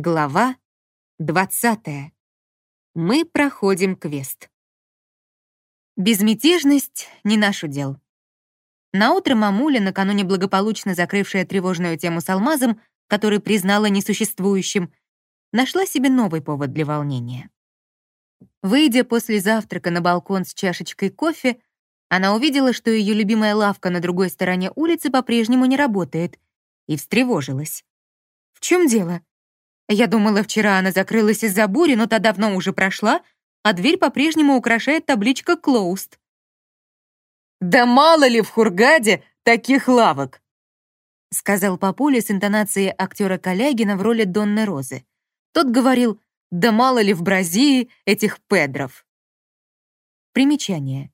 Глава 20. Мы проходим квест. Безмятежность — не наш удел. Наутро мамуля, накануне благополучно закрывшая тревожную тему с алмазом, который признала несуществующим, нашла себе новый повод для волнения. Выйдя после завтрака на балкон с чашечкой кофе, она увидела, что ее любимая лавка на другой стороне улицы по-прежнему не работает, и встревожилась. «В чем дело?» Я думала, вчера она закрылась из-за бури, но та давно уже прошла, а дверь по-прежнему украшает табличка «Closed». «Да мало ли в Хургаде таких лавок!» сказал Папуля с интонацией актера Калягина в роли Донны Розы. Тот говорил «Да мало ли в Бразилии этих педров!» Примечание.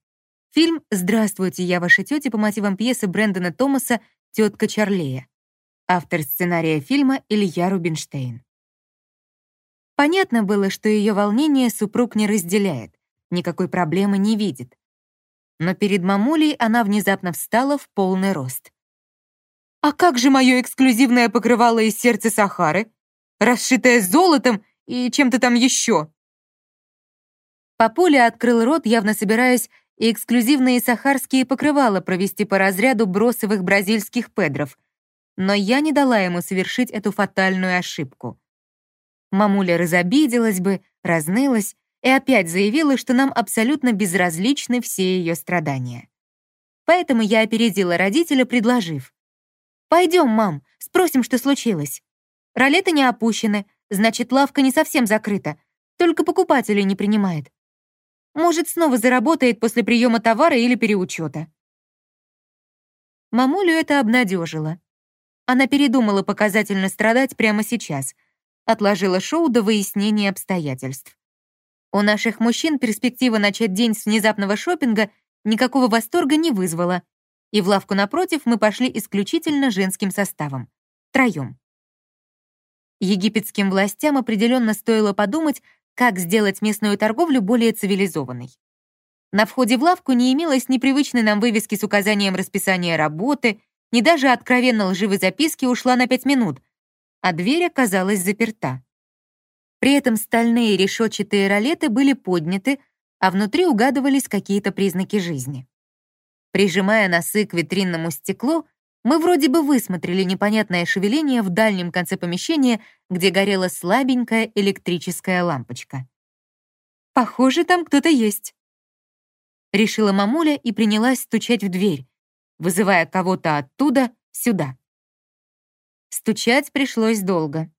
Фильм «Здравствуйте, я ваша тетя» по мотивам пьесы Брэндона Томаса «Тетка Чарлея». Автор сценария фильма Илья Рубинштейн. Понятно было, что ее волнение супруг не разделяет, никакой проблемы не видит. Но перед мамулей она внезапно встала в полный рост. «А как же мое эксклюзивное покрывало из сердца Сахары, расшитое золотом и чем-то там еще?» Папуля открыл рот, явно собираясь и эксклюзивные сахарские покрывала провести по разряду бросовых бразильских педров, но я не дала ему совершить эту фатальную ошибку. Мамуля разобиделась бы, разнылась и опять заявила, что нам абсолютно безразличны все ее страдания. Поэтому я опередила родителя, предложив. «Пойдем, мам, спросим, что случилось. Ролеты не опущены, значит, лавка не совсем закрыта, только покупателей не принимает. Может, снова заработает после приема товара или переучета». Мамулю это обнадежило. Она передумала показательно страдать прямо сейчас, отложила шоу до выяснения обстоятельств. У наших мужчин перспектива начать день с внезапного шопинга никакого восторга не вызвала, и в лавку напротив мы пошли исключительно женским составом. Троем. Египетским властям определенно стоило подумать, как сделать местную торговлю более цивилизованной. На входе в лавку не имелось ни привычной нам вывески с указанием расписания работы, ни даже откровенно лживой записки ушла на пять минут — а дверь оказалась заперта. При этом стальные решетчатые ролеты были подняты, а внутри угадывались какие-то признаки жизни. Прижимая носы к витринному стеклу, мы вроде бы высмотрели непонятное шевеление в дальнем конце помещения, где горела слабенькая электрическая лампочка. «Похоже, там кто-то есть», — решила мамуля и принялась стучать в дверь, вызывая кого-то оттуда сюда. Стучать пришлось долго.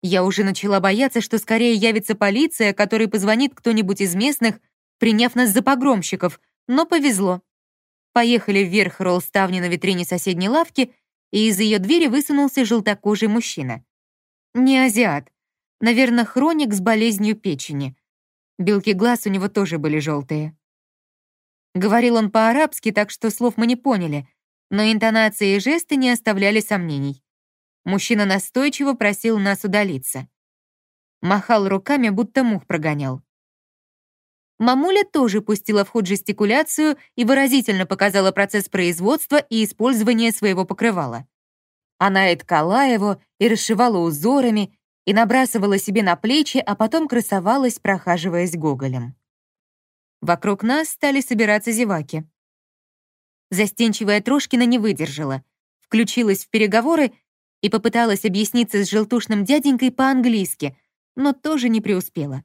Я уже начала бояться, что скорее явится полиция, которой позвонит кто-нибудь из местных, приняв нас за погромщиков, но повезло. Поехали вверх ролл ставни на витрине соседней лавки, и из ее двери высунулся желтокожий мужчина. Не азиат. Наверное, хроник с болезнью печени. Белки глаз у него тоже были желтые. Говорил он по-арабски, так что слов мы не поняли, но интонации и жесты не оставляли сомнений. Мужчина настойчиво просил нас удалиться. Махал руками, будто мух прогонял. Мамуля тоже пустила в ход жестикуляцию и выразительно показала процесс производства и использования своего покрывала. Она и ткала его, и расшивала узорами, и набрасывала себе на плечи, а потом красовалась, прохаживаясь гоголем. Вокруг нас стали собираться зеваки. Застенчивая Трошкина не выдержала, включилась в переговоры и попыталась объясниться с желтушным дяденькой по-английски, но тоже не преуспела.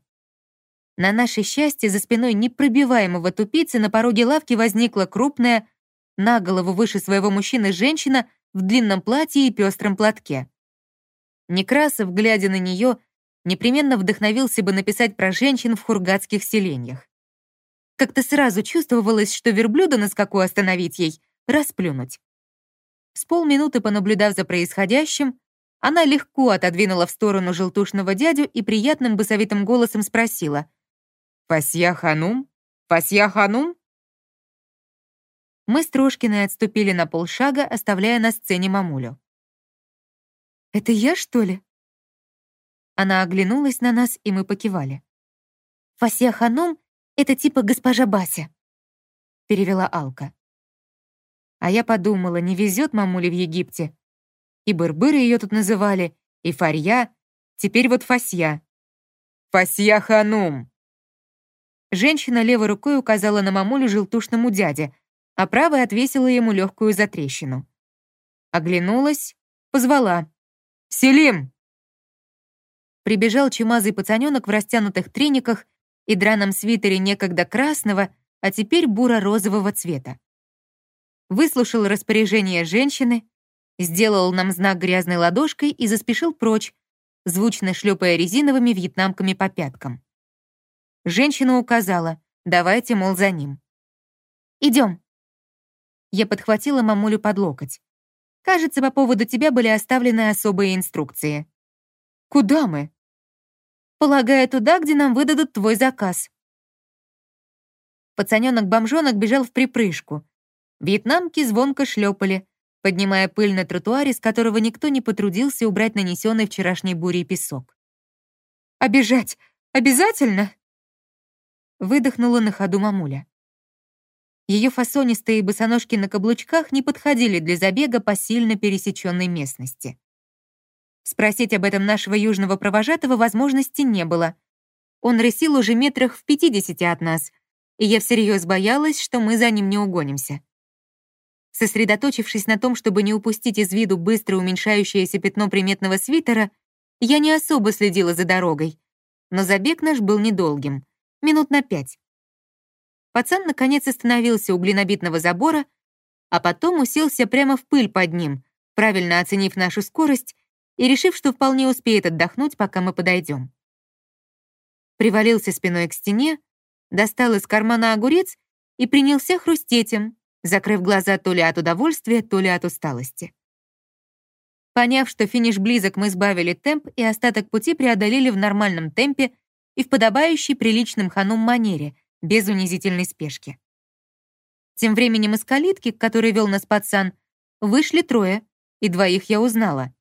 На наше счастье, за спиной непробиваемого тупицы на пороге лавки возникла крупная, на голову выше своего мужчины женщина в длинном платье и пестром платке. Некрасов, глядя на нее, непременно вдохновился бы написать про женщин в хургатских селениях. Как-то сразу чувствовалось, что верблюда на скаку остановить ей, расплюнуть. С полминуты понаблюдав за происходящим, она легко отодвинула в сторону желтушного дядю и приятным басовитым голосом спросила. «Фасья Ханум? Фасья Ханум?» Мы с Трошкиной отступили на полшага, оставляя на сцене мамулю. «Это я, что ли?» Она оглянулась на нас, и мы покивали. «Фасья Ханум — это типа госпожа Бася», — перевела Алка. А я подумала, не везет мамуле в Египте. И Бырбыры ее тут называли, и Фарья. Теперь вот фасья. Фасья ханум. Женщина левой рукой указала на мамулю желтушному дяде, а правой отвесила ему легкую затрещину. Оглянулась, позвала. «Селим!» Прибежал чумазый пацаненок в растянутых трениках и драном свитере некогда красного, а теперь буро-розового цвета. Выслушал распоряжение женщины, сделал нам знак грязной ладошкой и заспешил прочь, звучно шлепая резиновыми вьетнамками по пяткам. Женщина указала, давайте, мол, за ним. Идем. Я подхватила мамулю под локоть. Кажется, по поводу тебя были оставлены особые инструкции. Куда мы? Полагаю, туда, где нам выдадут твой заказ. Пацанёнок-бомжонок бежал в припрыжку. Вьетнамки звонко шлепали, поднимая пыль на тротуаре, с которого никто не потрудился убрать нанесенный вчерашней бурей песок. «Обижать! Обязательно?» Выдохнула на ходу мамуля. Ее фасонистые босоножки на каблучках не подходили для забега по сильно пересеченной местности. Спросить об этом нашего южного провожатого возможности не было. Он рысил уже метрах в пятидесяти от нас, и я всерьез боялась, что мы за ним не угонимся. Сосредоточившись на том, чтобы не упустить из виду быстро уменьшающееся пятно приметного свитера, я не особо следила за дорогой. Но забег наш был недолгим, минут на пять. Пацан наконец остановился у глинобитного забора, а потом уселся прямо в пыль под ним, правильно оценив нашу скорость и решив, что вполне успеет отдохнуть, пока мы подойдем. Привалился спиной к стене, достал из кармана огурец и принялся хрустеть им, закрыв глаза то ли от удовольствия, то ли от усталости. Поняв, что финиш близок, мы сбавили темп и остаток пути преодолели в нормальном темпе и в подобающей приличным ханум манере, без унизительной спешки. Тем временем из калитки, к вел нас пацан, вышли трое, и двоих я узнала.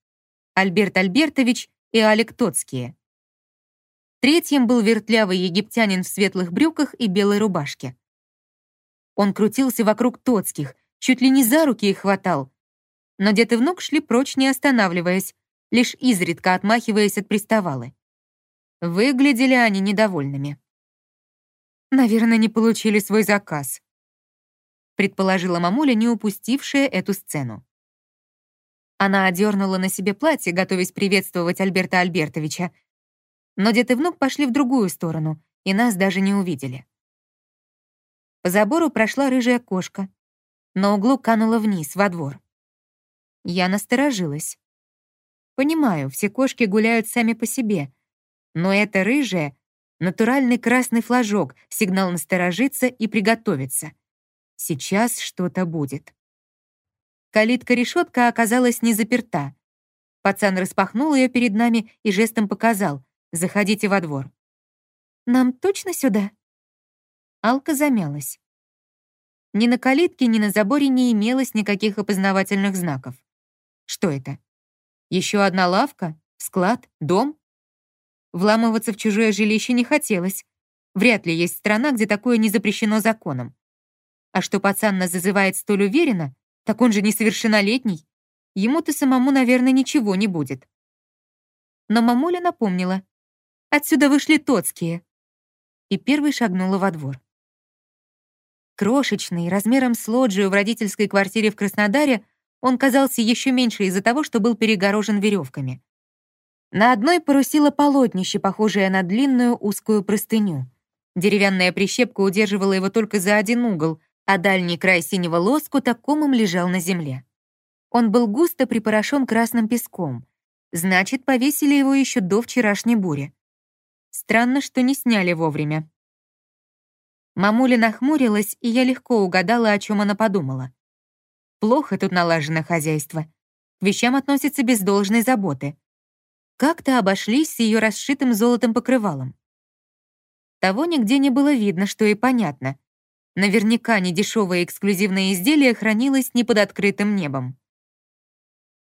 Альберт Альбертович и Алек Тоцкие. Третьим был вертлявый египтянин в светлых брюках и белой рубашке. Он крутился вокруг Тоцких, чуть ли не за руки их хватал. Но дед и внук шли прочь, не останавливаясь, лишь изредка отмахиваясь от приставалы. Выглядели они недовольными. «Наверное, не получили свой заказ», предположила мамуля, не упустившая эту сцену. Она одернула на себе платье, готовясь приветствовать Альберта Альбертовича, но дед и внук пошли в другую сторону, и нас даже не увидели. По забору прошла рыжая кошка. На углу канула вниз, во двор. Я насторожилась. Понимаю, все кошки гуляют сами по себе, но это рыжая — натуральный красный флажок, сигнал насторожиться и приготовиться. Сейчас что-то будет. Калитка-решетка оказалась не заперта. Пацан распахнул ее перед нами и жестом показал «Заходите во двор». «Нам точно сюда?» Алка замялась. Ни на калитке, ни на заборе не имелось никаких опознавательных знаков. Что это? Еще одна лавка? Склад? Дом? Вламываться в чужое жилище не хотелось. Вряд ли есть страна, где такое не запрещено законом. А что пацан нас зазывает столь уверенно, так он же несовершеннолетний. Ему-то самому, наверное, ничего не будет. Но мамуля напомнила. Отсюда вышли Тоцкие. И первый шагнула во двор. Крошечный, размером с лоджию в родительской квартире в Краснодаре, он казался еще меньше из-за того, что был перегорожен веревками. На одной парусило полотнище, похожее на длинную узкую простыню. Деревянная прищепка удерживала его только за один угол, а дальний край синего лоскута комом лежал на земле. Он был густо припорошен красным песком. Значит, повесили его еще до вчерашней бури. Странно, что не сняли вовремя. Мамуля нахмурилась, и я легко угадала, о чем она подумала. Плохо тут налажено хозяйство. К вещам относятся без должной заботы. Как-то обошлись с ее расшитым золотом покрывалом. Того нигде не было видно, что и понятно. Наверняка недешевое эксклюзивное изделие хранилось не под открытым небом.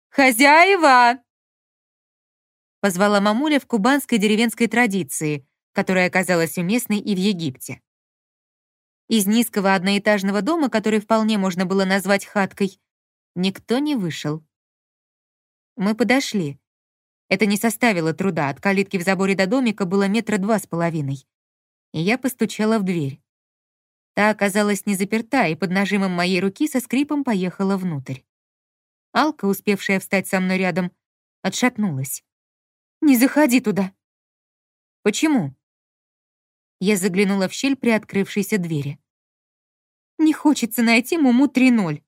«Хозяева!» Позвала мамуля в кубанской деревенской традиции, которая оказалась уместной и в Египте. Из низкого одноэтажного дома, который вполне можно было назвать хаткой, никто не вышел. Мы подошли. Это не составило труда, от калитки в заборе до домика было метра два с половиной. И я постучала в дверь. Та оказалась не заперта, и под нажимом моей руки со скрипом поехала внутрь. Алка, успевшая встать со мной рядом, отшатнулась. «Не заходи туда!» «Почему?» Я заглянула в щель при открывшейся двери. «Не хочется найти Муму 3.0».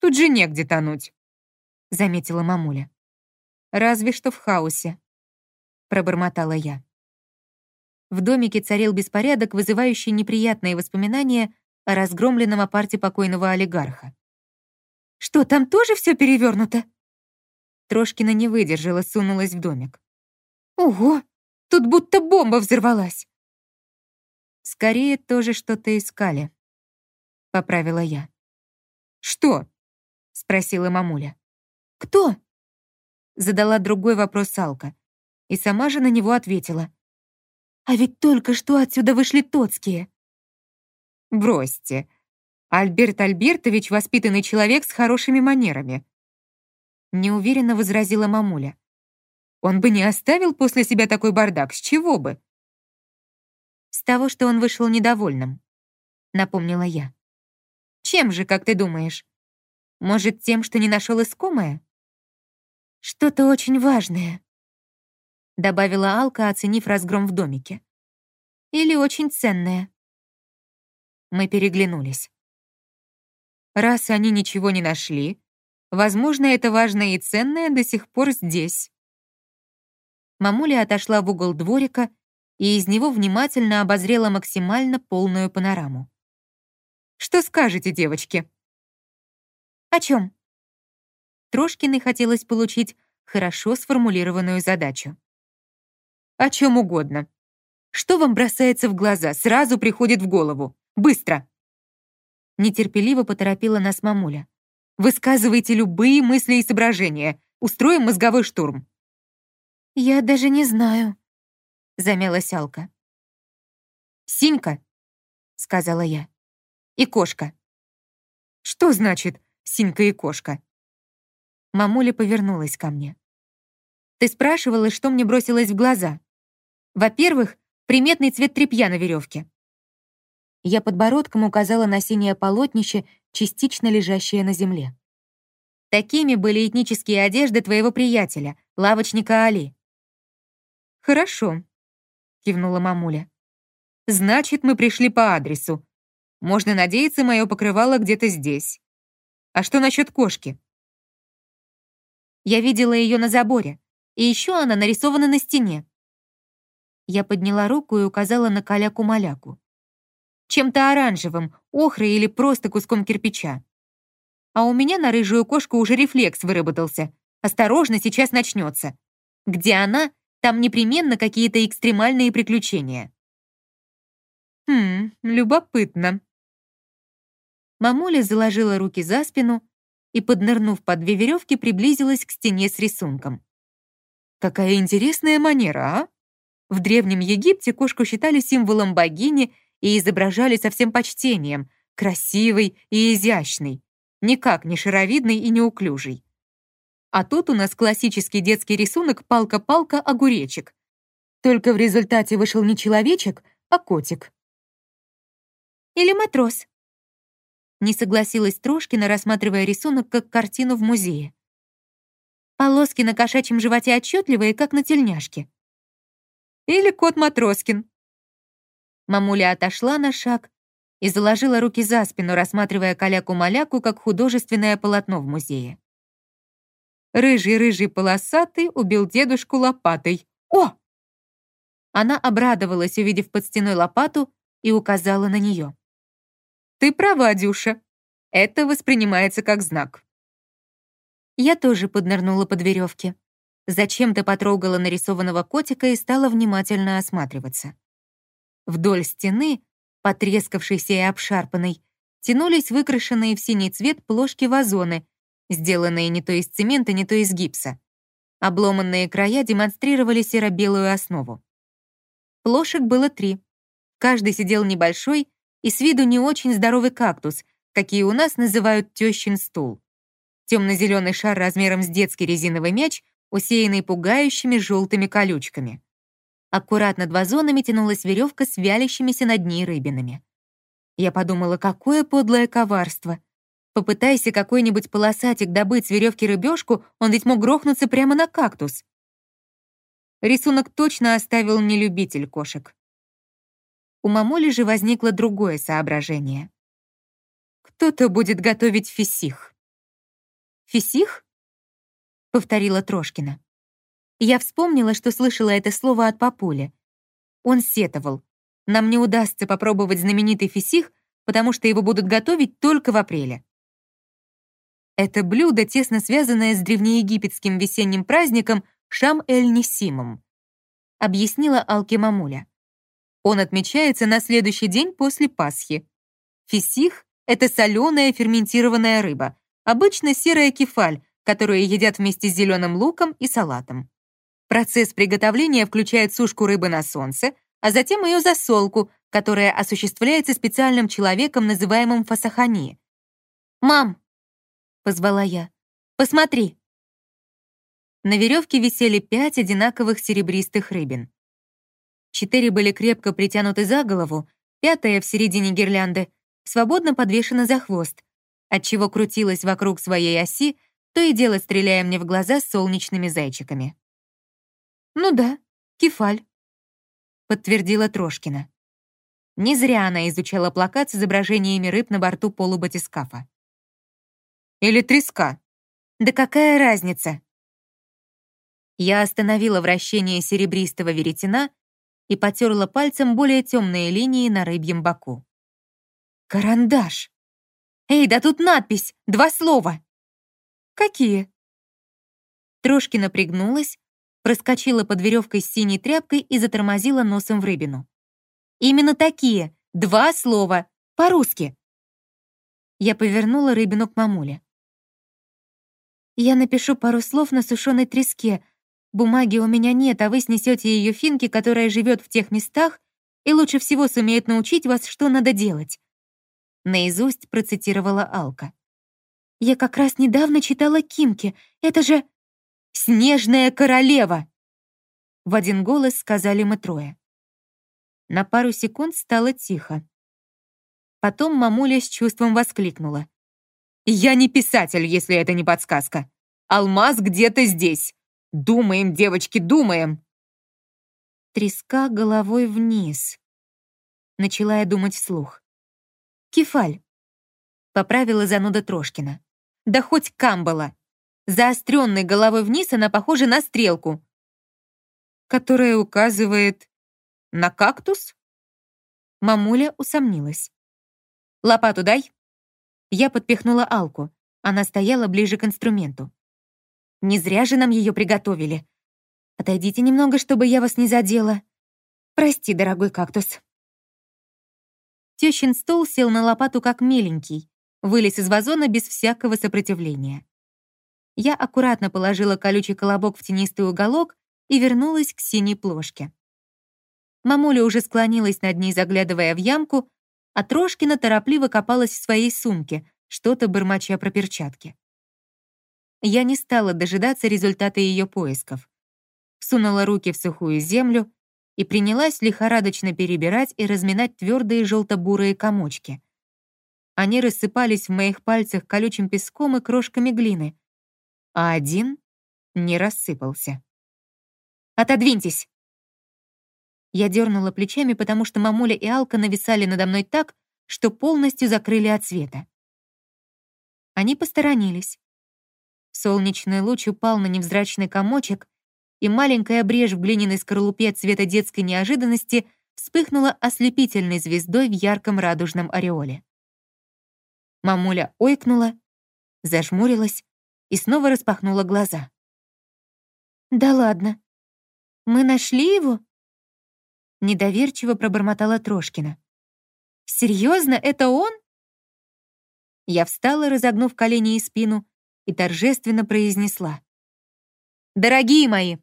«Тут же негде тонуть», — заметила мамуля. «Разве что в хаосе», — пробормотала я. В домике царил беспорядок, вызывающий неприятные воспоминания о разгромленном апарте покойного олигарха. «Что, там тоже все перевернуто?» Трошкина не выдержала, сунулась в домик. «Ого, тут будто бомба взорвалась!» «Скорее тоже что-то искали», — поправила я. «Что?» — спросила мамуля. «Кто?» Задала другой вопрос Салка. И сама же на него ответила. «А ведь только что отсюда вышли Тоцкие». «Бросьте. Альберт Альбертович — воспитанный человек с хорошими манерами», неуверенно возразила мамуля. «Он бы не оставил после себя такой бардак, с чего бы?» «С того, что он вышел недовольным», — напомнила я. «Чем же, как ты думаешь? Может, тем, что не нашел искомое?» «Что-то очень важное», — добавила Алка, оценив разгром в домике. «Или очень ценное». Мы переглянулись. Раз они ничего не нашли, возможно, это важное и ценное до сих пор здесь. Мамуля отошла в угол дворика и из него внимательно обозрела максимально полную панораму. «Что скажете, девочки?» «О чем?» Трошкиной хотелось получить хорошо сформулированную задачу. «О чем угодно. Что вам бросается в глаза, сразу приходит в голову? Быстро!» Нетерпеливо поторопила нас мамуля. «Высказывайте любые мысли и соображения. Устроим мозговой штурм». «Я даже не знаю», — замялась Алка. «Синька», — сказала я, — «и кошка». «Что значит «синька и кошка»?» Мамуля повернулась ко мне. «Ты спрашивала, что мне бросилось в глаза. Во-первых, приметный цвет тряпья на веревке. Я подбородком указала на синее полотнище, частично лежащее на земле. Такими были этнические одежды твоего приятеля, лавочника Али. «Хорошо», — кивнула мамуля. «Значит, мы пришли по адресу. Можно надеяться, мое покрывало где-то здесь. А что насчет кошки?» Я видела ее на заборе, и еще она нарисована на стене. Я подняла руку и указала на каляку-маляку. Чем-то оранжевым, охрой или просто куском кирпича. А у меня на рыжую кошку уже рефлекс выработался. Осторожно, сейчас начнется. Где она, там непременно какие-то экстремальные приключения. Хм, любопытно. Мамуля заложила руки за спину и, поднырнув под две веревки, приблизилась к стене с рисунком. Какая интересная манера, а? В Древнем Египте кошку считали символом богини и изображали со всем почтением, красивой и изящной, никак не шаровидной и неуклюжей. А тут у нас классический детский рисунок «Палка-палка-огуречек». Только в результате вышел не человечек, а котик. Или матрос, не согласилась Трошкина, рассматривая рисунок как картину в музее. Полоски на кошачьем животе отчетливые, как на тельняшке. Или кот Матроскин. Мамуля отошла на шаг и заложила руки за спину, рассматривая каляку-маляку как художественное полотно в музее. Рыжий-рыжий полосатый убил дедушку лопатой. О! Она обрадовалась, увидев под стеной лопату, и указала на нее. Ты права, Дюша. Это воспринимается как знак. Я тоже поднырнула под веревки. Зачем-то потрогала нарисованного котика и стала внимательно осматриваться. Вдоль стены, потрескавшейся и обшарпанной, тянулись выкрашенные в синий цвет плошки-вазоны, сделанные не то из цемента, не то из гипса. Обломанные края демонстрировали серо-белую основу. Плошек было три. Каждый сидел небольшой, и с виду не очень здоровый кактус, какие у нас называют тещин стул. Темно-зеленый шар размером с детский резиновый мяч усеянный пугающими желтыми колючками. Аккуратно над вазонами тянулась веревка с вялящимися над ней рыбинами. Я подумала, какое подлое коварство. Попытайся какой-нибудь полосатик добыть с веревки рыбешку, он ведь мог грохнуться прямо на кактус. Рисунок точно оставил не любитель кошек. У мамули же возникло другое соображение. Кто-то будет готовить фисих. «Фисих?» — повторила Трошкина. Я вспомнила, что слышала это слово от папули. Он сетовал. Нам не удастся попробовать знаменитый фисих, потому что его будут готовить только в апреле. Это блюдо, тесно связанное с древнеегипетским весенним праздником Шам-эль-Нисимом, объяснила Алки Мамуля. Он отмечается на следующий день после Пасхи. Фисих — это соленая ферментированная рыба, обычно серая кефаль, которую едят вместе с зеленым луком и салатом. Процесс приготовления включает сушку рыбы на солнце, а затем ее засолку, которая осуществляется специальным человеком, называемым фасахани. «Мам!» — позвала я. «Посмотри!» На веревке висели пять одинаковых серебристых рыбин. Четыре были крепко притянуты за голову, пятая в середине гирлянды свободно подвешена за хвост, отчего крутилась вокруг своей оси, то и дело стреляя мне в глаза солнечными зайчиками. «Ну да, кефаль», — подтвердила Трошкина. Не зря она изучала плакат с изображениями рыб на борту полубатискафа. «Или треска?» «Да какая разница?» Я остановила вращение серебристого веретена и потерла пальцем более темные линии на рыбьем боку. «Карандаш!» «Эй, да тут надпись! Два слова!» «Какие?» Трошкина пригнулась, проскочила под веревкой с синей тряпкой и затормозила носом в рыбину. «Именно такие, два слова, по-русски». Я повернула рыбину к мамуле. «Я напишу пару слов на сушеной треске. Бумаги у меня нет, а вы снесете ее финки, которая живет в тех местах и лучше всего сумеет научить вас, что надо делать». Наизусть процитировала Алка. «Я как раз недавно читала Кимки. Это же...» Снежная королева!» В один голос сказали мы трое. На пару секунд стало тихо. Потом мамуля с чувством воскликнула. «Я не писатель, если это не подсказка. Алмаз где-то здесь. Думаем, девочки, думаем!» Треска головой вниз. Начала я думать вслух. «Кефаль», — поправила зануда Трошкина. «Да хоть Камбала. Заостренной головой вниз она похожа на стрелку, которая указывает на кактус. Мамуля усомнилась. «Лопату дай». Я подпихнула Алку. Она стояла ближе к инструменту. «Не зря же нам ее приготовили. Отойдите немного, чтобы я вас не задела. Прости, дорогой кактус». Тещин стол сел на лопату как миленький, вылез из вазона без всякого сопротивления. Я аккуратно положила колючий колобок в тенистый уголок и вернулась к синей плошке. Мамуля уже склонилась над ней, заглядывая в ямку, а Трошкина торопливо копалась в своей сумке, что-то бормоча про перчатки. Я не стала дожидаться результата ее поисков. Сунула руки в сухую землю и принялась лихорадочно перебирать и разминать твердые желто-бурые комочки. Они рассыпались в моих пальцах колючим песком и крошками глины, а один не рассыпался. «Отодвиньтесь!» Я дернула плечами, потому что мамуля и Алка нависали надо мной так, что полностью закрыли от света. Они посторонились. Солнечный луч упал на невзрачный комочек, и маленькая брешь в глиняной скорлупе цвета детской неожиданности вспыхнула ослепительной звездой в ярком радужном ореоле. Мамуля ойкнула, зажмурилась, и снова распахнула глаза. «Да ладно. Мы нашли его?» Недоверчиво пробормотала Трошкина. «Серьезно, это он?» Я встала, разогнув колени и спину, и торжественно произнесла. «Дорогие мои,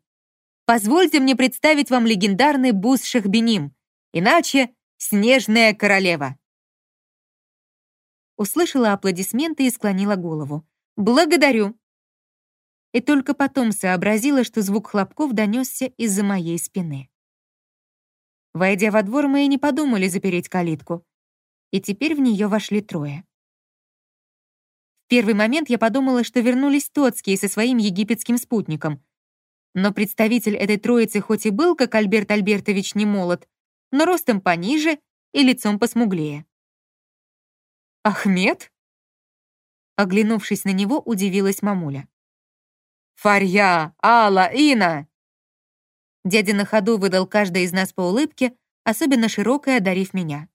позвольте мне представить вам легендарный бус Шахбеним, иначе Снежная королева». Услышала аплодисменты и склонила голову. «Благодарю. и только потом сообразила, что звук хлопков донесся из-за моей спины. Войдя во двор, мы и не подумали запереть калитку, и теперь в нее вошли трое. Первый момент я подумала, что вернулись Тоцкие со своим египетским спутником, но представитель этой троицы хоть и был, как Альберт Альбертович, не молод, но ростом пониже и лицом посмуглее. «Ахмед?» Оглянувшись на него, удивилась мамуля. «Фарья! Алла! Ина!» Дядя на ходу выдал каждой из нас по улыбке, особенно широкой одарив меня.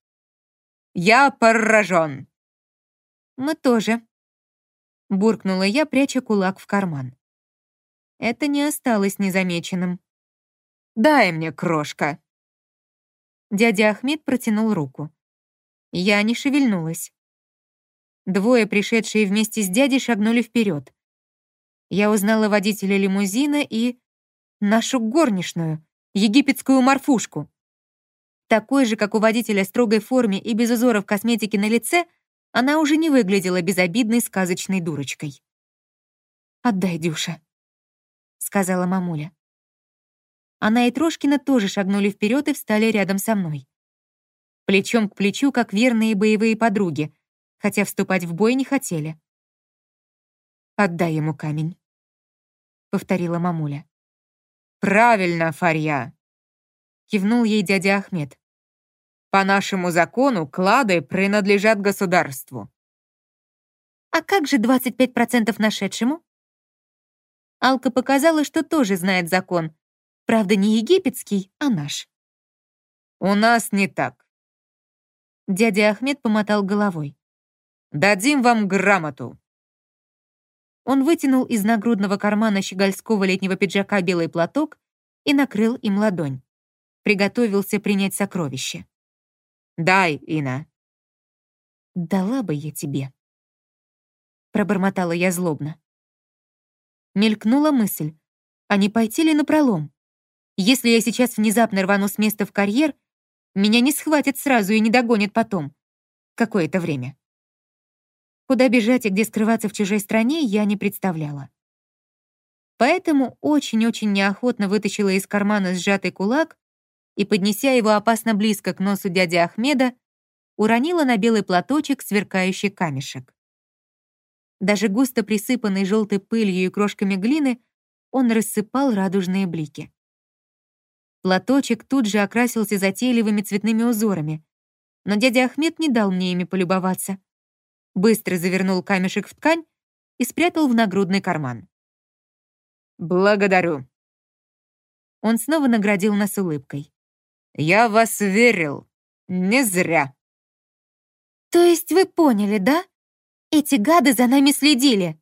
«Я поражен!» «Мы тоже», — буркнула я, пряча кулак в карман. Это не осталось незамеченным. «Дай мне, крошка!» Дядя Ахмед протянул руку. Я не шевельнулась. Двое, пришедшие вместе с дядей, шагнули вперед. Я узнала водителя лимузина и... нашу горничную, египетскую морфушку. Такой же, как у водителя строгой форме и без узоров косметики на лице, она уже не выглядела безобидной сказочной дурочкой. «Отдай, Дюша», — сказала мамуля. Она и Трошкина тоже шагнули вперед и встали рядом со мной. Плечом к плечу, как верные боевые подруги, хотя вступать в бой не хотели. «Отдай ему камень», — повторила мамуля. «Правильно, Фарья», — кивнул ей дядя Ахмед. «По нашему закону клады принадлежат государству». «А как же 25% нашедшему?» Алка показала, что тоже знает закон. Правда, не египетский, а наш. «У нас не так». Дядя Ахмед помотал головой. Дадим вам грамоту». Он вытянул из нагрудного кармана щегольского летнего пиджака белый платок и накрыл им ладонь. Приготовился принять сокровище. «Дай, Ина». «Дала бы я тебе». Пробормотала я злобно. Мелькнула мысль, а не пойти ли на пролом? Если я сейчас внезапно рвану с места в карьер, меня не схватят сразу и не догонят потом. Какое-то время. Куда бежать и где скрываться в чужой стране, я не представляла. Поэтому очень-очень неохотно вытащила из кармана сжатый кулак и, поднеся его опасно близко к носу дяди Ахмеда, уронила на белый платочек сверкающий камешек. Даже густо присыпанный желтой пылью и крошками глины, он рассыпал радужные блики. Платочек тут же окрасился затейливыми цветными узорами, но дядя Ахмед не дал мне ими полюбоваться быстро завернул камешек в ткань и спрятал в нагрудный карман. «Благодарю». Он снова наградил нас улыбкой. «Я вас верил. Не зря». «То есть вы поняли, да? Эти гады за нами следили?»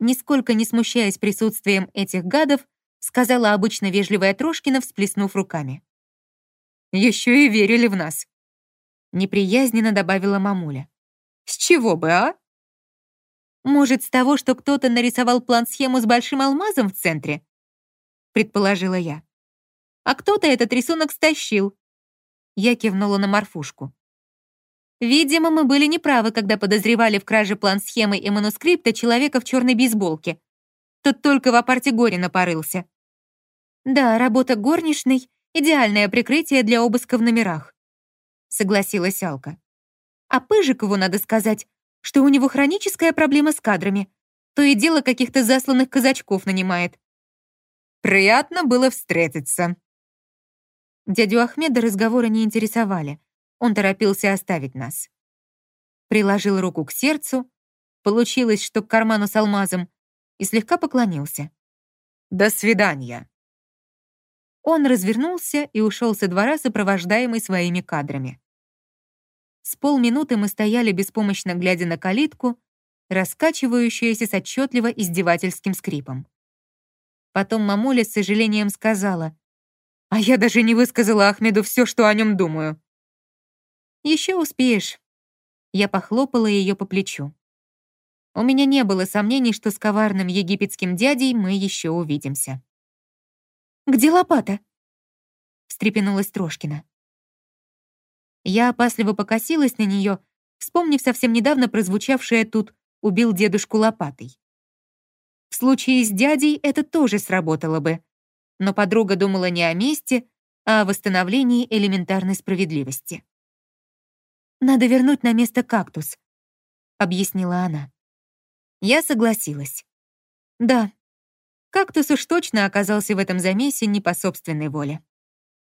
Нисколько не смущаясь присутствием этих гадов, сказала обычно вежливая Трошкина, всплеснув руками. «Еще и верили в нас», — неприязненно добавила мамуля. С чего бы, а? Может, с того, что кто-то нарисовал план-схему с большим алмазом в центре? Предположила я. А кто-то этот рисунок стащил. Я кивнула на морфушку. Видимо, мы были неправы, когда подозревали в краже план-схемы и манускрипта человека в черной бейсболке. Тот только в апарте Горина порылся. Да, работа горничной — идеальное прикрытие для обыска в номерах, согласилась Алка. А Пыжикову надо сказать, что у него хроническая проблема с кадрами. То и дело каких-то засланных казачков нанимает. «Приятно было встретиться». Дядю Ахмеда разговоры не интересовали. Он торопился оставить нас. Приложил руку к сердцу, получилось, что к карману с алмазом, и слегка поклонился. «До свидания». Он развернулся и ушел со двора, сопровождаемый своими кадрами. С полминуты мы стояли беспомощно глядя на калитку, раскачивающуюся с отчетливо издевательским скрипом. Потом мамуля с сожалением сказала, «А я даже не высказала Ахмеду все, что о нем думаю». «Еще успеешь». Я похлопала ее по плечу. У меня не было сомнений, что с коварным египетским дядей мы еще увидимся. «Где лопата?» — встрепенулась Трошкина. Я опасливо покосилась на нее, вспомнив совсем недавно прозвучавшее тут «убил дедушку лопатой». В случае с дядей это тоже сработало бы. Но подруга думала не о месте, а о восстановлении элементарной справедливости. «Надо вернуть на место кактус», — объяснила она. Я согласилась. Да, кактус уж точно оказался в этом замесе не по собственной воле.